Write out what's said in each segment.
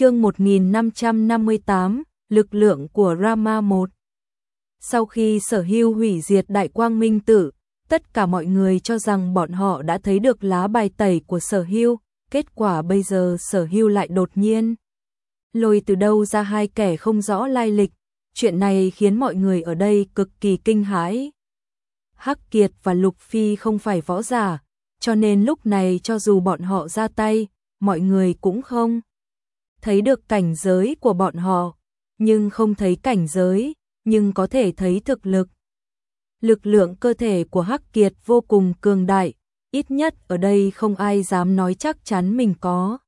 chương 1558, lực lượng của Rama 1. Sau khi sở hưu hủy diệt đại quang minh tử, tất cả mọi người cho rằng bọn họ đã thấy được lá bài tẩy của sở hưu, kết quả bây giờ sở hưu lại đột nhiên. Lôi từ đâu ra hai kẻ không rõ lai lịch, chuyện này khiến mọi người ở đây cực kỳ kinh hãi. Hắc Kiệt và Lục Phi không phải võ giả, cho nên lúc này cho dù bọn họ ra tay, mọi người cũng không thấy được cảnh giới của bọn họ, nhưng không thấy cảnh giới, nhưng có thể thấy thực lực. Lực lượng cơ thể của Hắc Kiệt vô cùng cường đại, ít nhất ở đây không ai dám nói chắc chắn mình có.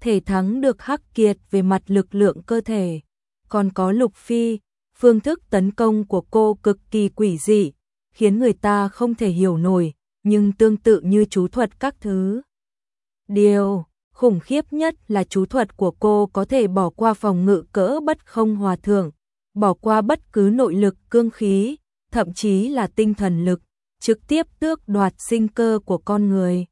Thể thắng được Hắc Kiệt về mặt lực lượng cơ thể, còn có Lục Phi, phương thức tấn công của cô cực kỳ quỷ dị, khiến người ta không thể hiểu nổi, nhưng tương tự như chú thuật các thứ. Điều khủng khiếp nhất là chú thuật của cô có thể bỏ qua phòng ngự cỡ bất không hòa thượng, bỏ qua bất cứ nội lực cương khí, thậm chí là tinh thần lực, trực tiếp tước đoạt sinh cơ của con người.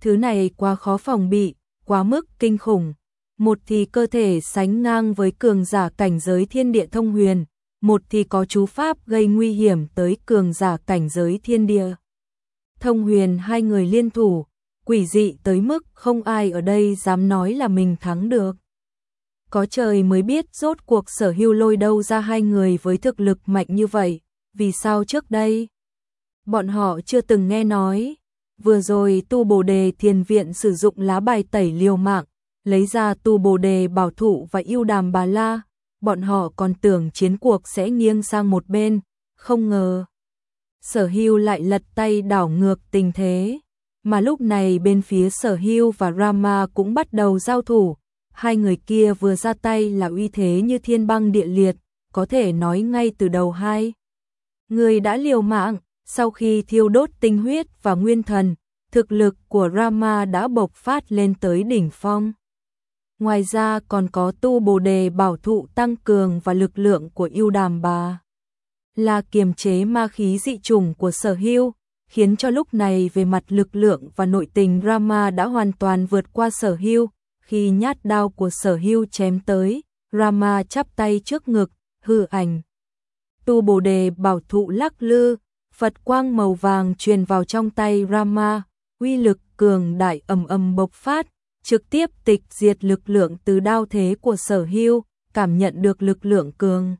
Thứ này quá khó phòng bị, quá mức kinh khủng. Một thì cơ thể sánh ngang với cường giả cảnh giới thiên địa thông huyền, một thì có chú pháp gây nguy hiểm tới cường giả cảnh giới thiên địa. Thông huyền hai người liên thủ, quỷ dị tới mức không ai ở đây dám nói là mình thắng được. Có trời mới biết rốt cuộc sở hưu lôi đâu ra hai người với thực lực mạnh như vậy, vì sao trước đây? Bọn họ chưa từng nghe nói, vừa rồi tu bồ đề thiền viện sử dụng lá bài tẩy liều mạng, lấy ra tu bồ đề bảo thủ và yêu đàm bà la, bọn họ còn tưởng chiến cuộc sẽ nghiêng sang một bên, không ngờ. Sở hưu lại lật tay đảo ngược tình thế. Mà lúc này bên phía sở hưu và Rama cũng bắt đầu giao thủ, hai người kia vừa ra tay là uy thế như thiên băng địa liệt, có thể nói ngay từ đầu hai. Người đã liều mạng, sau khi thiêu đốt tinh huyết và nguyên thần, thực lực của Rama đã bộc phát lên tới đỉnh phong. Ngoài ra còn có tu bồ đề bảo thụ tăng cường và lực lượng của yêu đàm bà. Là kiềm chế ma khí dị trùng của sở hưu, khiến cho lúc này về mặt lực lượng và nội tình Rama đã hoàn toàn vượt qua sở hưu. Khi nhát đao của sở hưu chém tới, Rama chắp tay trước ngực, hư ảnh. Tu bồ đề bảo thụ lắc lư, Phật quang màu vàng truyền vào trong tay Rama, uy lực cường đại ầm ầm bộc phát, trực tiếp tịch diệt lực lượng từ đao thế của sở hưu, cảm nhận được lực lượng cường.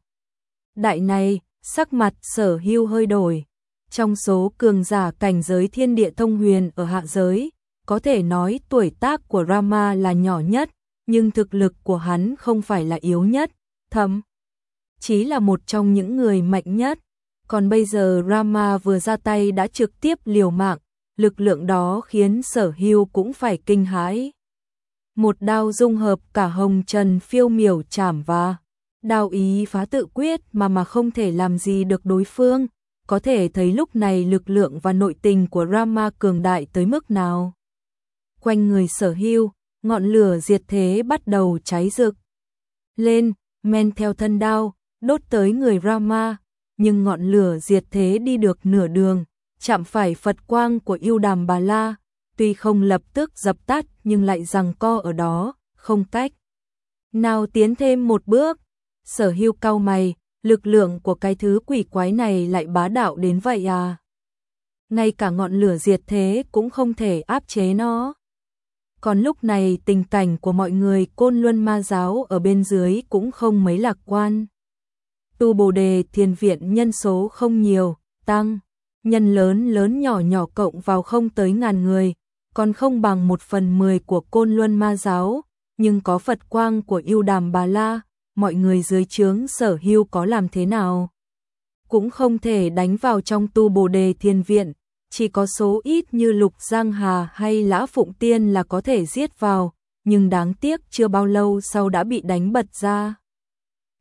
Đại này, sắc mặt sở hưu hơi đổi trong số cường giả cảnh giới thiên địa thông huyền ở hạ giới, có thể nói tuổi tác của Rama là nhỏ nhất, nhưng thực lực của hắn không phải là yếu nhất, thậm chí là một trong những người mạnh nhất. Còn bây giờ Rama vừa ra tay đã trực tiếp liều mạng, lực lượng đó khiến sở hưu cũng phải kinh hãi. Một đao dung hợp cả hồng trần phiêu miểu chảm và đao ý phá tự quyết mà mà không thể làm gì được đối phương có thể thấy lúc này lực lượng và nội tình của Rama cường đại tới mức nào. Quanh người sở hưu, ngọn lửa diệt thế bắt đầu cháy rực. Lên, men theo thân đao, đốt tới người Rama, nhưng ngọn lửa diệt thế đi được nửa đường, chạm phải Phật quang của yêu đàm bà la, tuy không lập tức dập tắt nhưng lại rằng co ở đó, không cách. Nào tiến thêm một bước, sở hưu cao mày, lực lượng của cái thứ quỷ quái này lại bá đạo đến vậy à? Ngay cả ngọn lửa diệt thế cũng không thể áp chế nó. Còn lúc này tình cảnh của mọi người côn luân ma giáo ở bên dưới cũng không mấy lạc quan. Tu bồ đề thiền viện nhân số không nhiều, tăng, nhân lớn lớn nhỏ nhỏ cộng vào không tới ngàn người, còn không bằng một phần mười của côn luân ma giáo, nhưng có Phật quang của yêu đàm bà la, mọi người dưới trướng sở hưu có làm thế nào. Cũng không thể đánh vào trong tu bồ đề thiên viện, chỉ có số ít như Lục Giang Hà hay Lã Phụng Tiên là có thể giết vào, nhưng đáng tiếc chưa bao lâu sau đã bị đánh bật ra.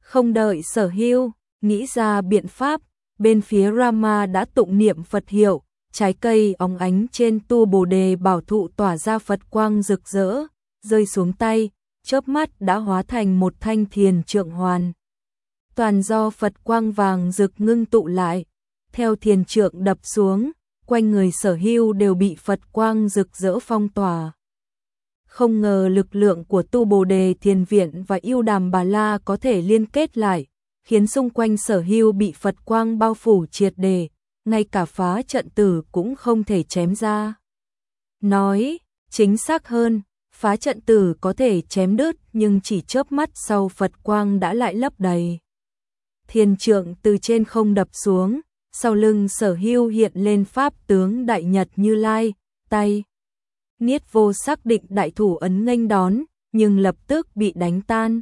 Không đợi sở hưu, nghĩ ra biện pháp, bên phía Rama đã tụng niệm Phật hiệu, trái cây óng ánh trên tu bồ đề bảo thụ tỏa ra Phật quang rực rỡ, rơi xuống tay, chớp mắt đã hóa thành một thanh thiền trượng hoàn. Toàn do Phật quang vàng rực ngưng tụ lại, theo thiền trượng đập xuống, quanh người sở hưu đều bị Phật quang rực rỡ phong tỏa. Không ngờ lực lượng của tu bồ đề thiền viện và yêu đàm bà la có thể liên kết lại, khiến xung quanh sở hưu bị Phật quang bao phủ triệt đề, ngay cả phá trận tử cũng không thể chém ra. Nói, chính xác hơn, phá trận tử có thể chém đứt nhưng chỉ chớp mắt sau Phật quang đã lại lấp đầy. Thiên trượng từ trên không đập xuống, sau lưng sở hưu hiện lên pháp tướng đại nhật như lai, tay. Niết vô xác định đại thủ ấn nghênh đón, nhưng lập tức bị đánh tan.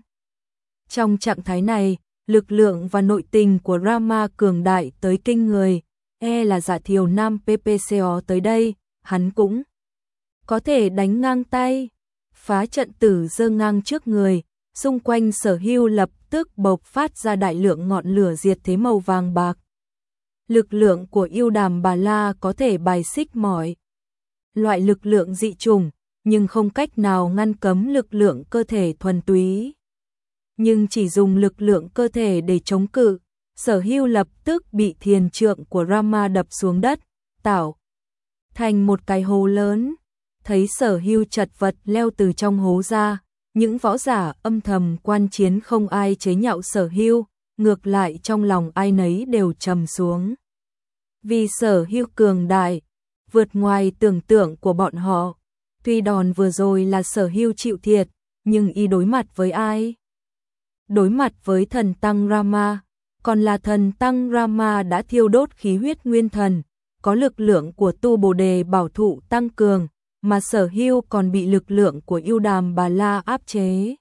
Trong trạng thái này, lực lượng và nội tình của Rama cường đại tới kinh người, e là giả thiều nam PPCO tới đây, hắn cũng có thể đánh ngang tay, phá trận tử dơ ngang trước người, xung quanh sở hưu lập tức bộc phát ra đại lượng ngọn lửa diệt thế màu vàng bạc. Lực lượng của yêu đàm bà la có thể bài xích mọi loại lực lượng dị trùng, nhưng không cách nào ngăn cấm lực lượng cơ thể thuần túy. Nhưng chỉ dùng lực lượng cơ thể để chống cự, sở hưu lập tức bị thiền trượng của Rama đập xuống đất, tạo thành một cái hồ lớn. Thấy sở hưu chật vật leo từ trong hố ra, những võ giả âm thầm quan chiến không ai chế nhạo sở hưu, ngược lại trong lòng ai nấy đều trầm xuống. Vì sở hưu cường đại, vượt ngoài tưởng tượng của bọn họ. Tuy đòn vừa rồi là sở hưu chịu thiệt, nhưng y đối mặt với ai? Đối mặt với thần Tăng Rama, còn là thần Tăng Rama đã thiêu đốt khí huyết nguyên thần, có lực lượng của tu bồ đề bảo thụ tăng cường, mà sở hưu còn bị lực lượng của yêu đàm bà la áp chế.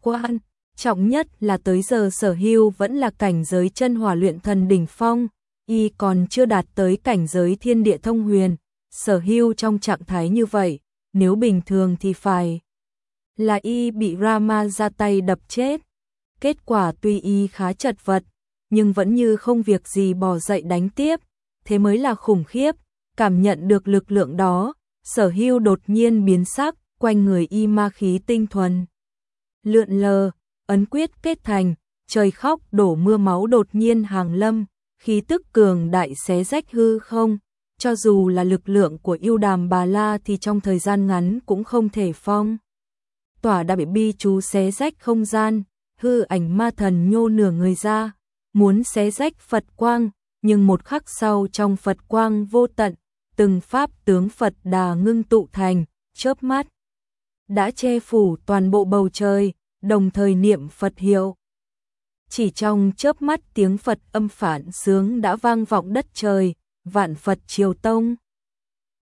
Quan, trọng nhất là tới giờ sở hưu vẫn là cảnh giới chân hỏa luyện thần đỉnh phong, y còn chưa đạt tới cảnh giới thiên địa thông huyền, sở hưu trong trạng thái như vậy, nếu bình thường thì phải là y bị Rama ra tay đập chết. Kết quả tuy y khá chật vật, nhưng vẫn như không việc gì bỏ dậy đánh tiếp, thế mới là khủng khiếp, cảm nhận được lực lượng đó, sở hưu đột nhiên biến sắc, quanh người y ma khí tinh thuần. Lượn lờ, ấn quyết kết thành, trời khóc đổ mưa máu đột nhiên hàng lâm, khí tức cường đại xé rách hư không, cho dù là lực lượng của yêu đàm bà la thì trong thời gian ngắn cũng không thể phong. Tỏa đã bị bi chú xé rách không gian, hư ảnh ma thần nhô nửa người ra, muốn xé rách Phật quang, nhưng một khắc sau trong Phật quang vô tận, từng pháp tướng Phật đà ngưng tụ thành, chớp mắt. Đã che phủ toàn bộ bầu trời, đồng thời niệm Phật hiệu. Chỉ trong chớp mắt tiếng Phật âm phản sướng đã vang vọng đất trời, vạn Phật triều tông.